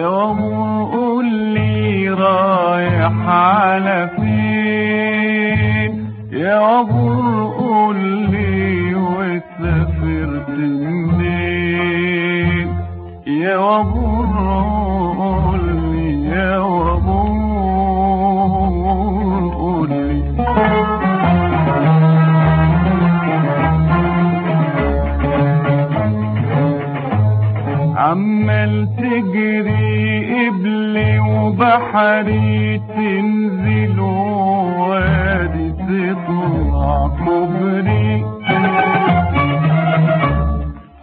يوم قول لي رايح على فين وبحري تنزل وادي تطلع كوبري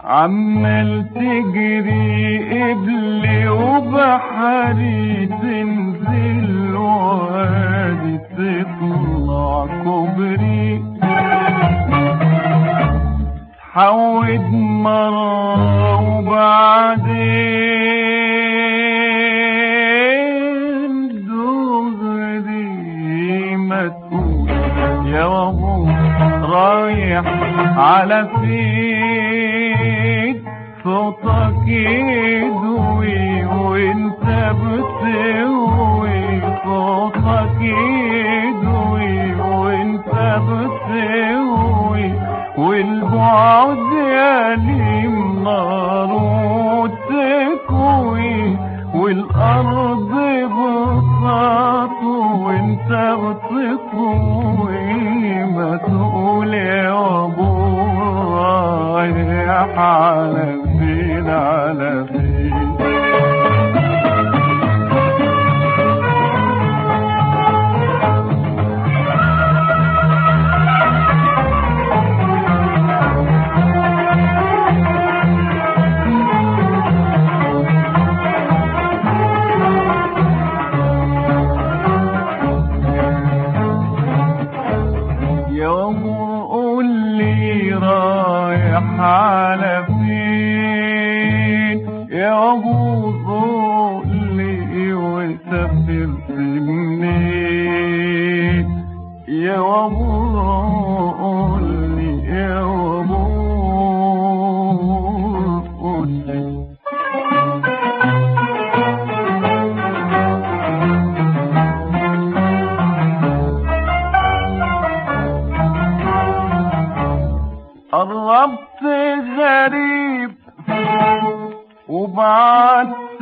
عمال تجري قبلي وبحري تنزل وادي تطلع كوبري حود مرة وبعدين تقول يا وابو رايح على فين صوتك يدوي وانت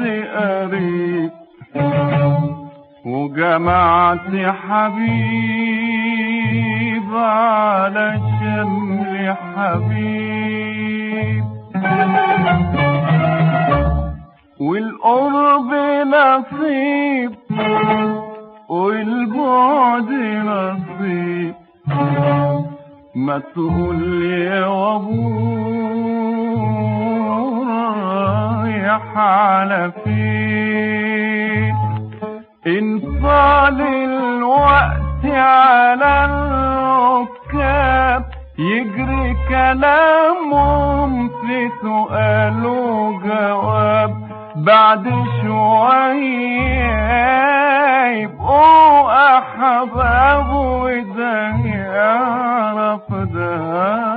قريب وجمعت حبيب على شمل حبيب. والقرب نصيب والبعد نصيب. ما تقول يا ابو رايح على فين إن طال الوقت على الركاب يجري كلامهم في سؤال وجواب. بعد شوية يبقوا أحباب وده يعرف ده.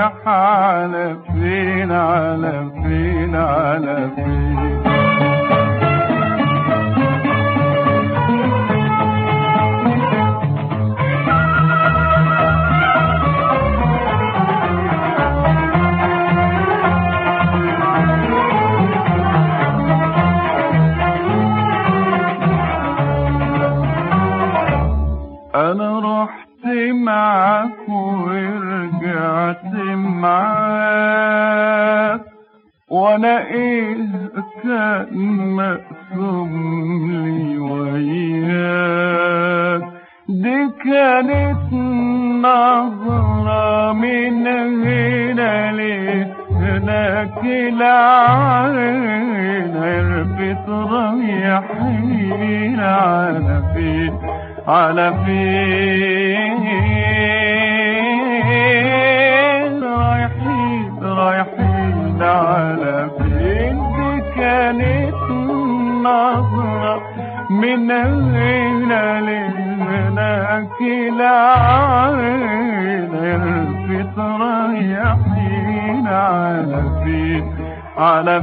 على فين على فين على فين كان مقسوم لي وياك دي كانت نظرة من هنا لهناك العين رايحين على فين على فين من هنا لهناك العين عرفت رايحين على فين على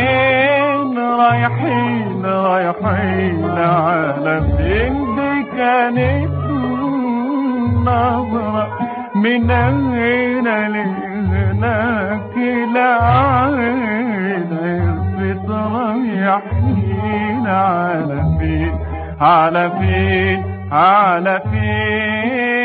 فين رايحين رايحين على فين دي كانت نظرة من هنا لهناك عرفت رايحين على فين على فين على فين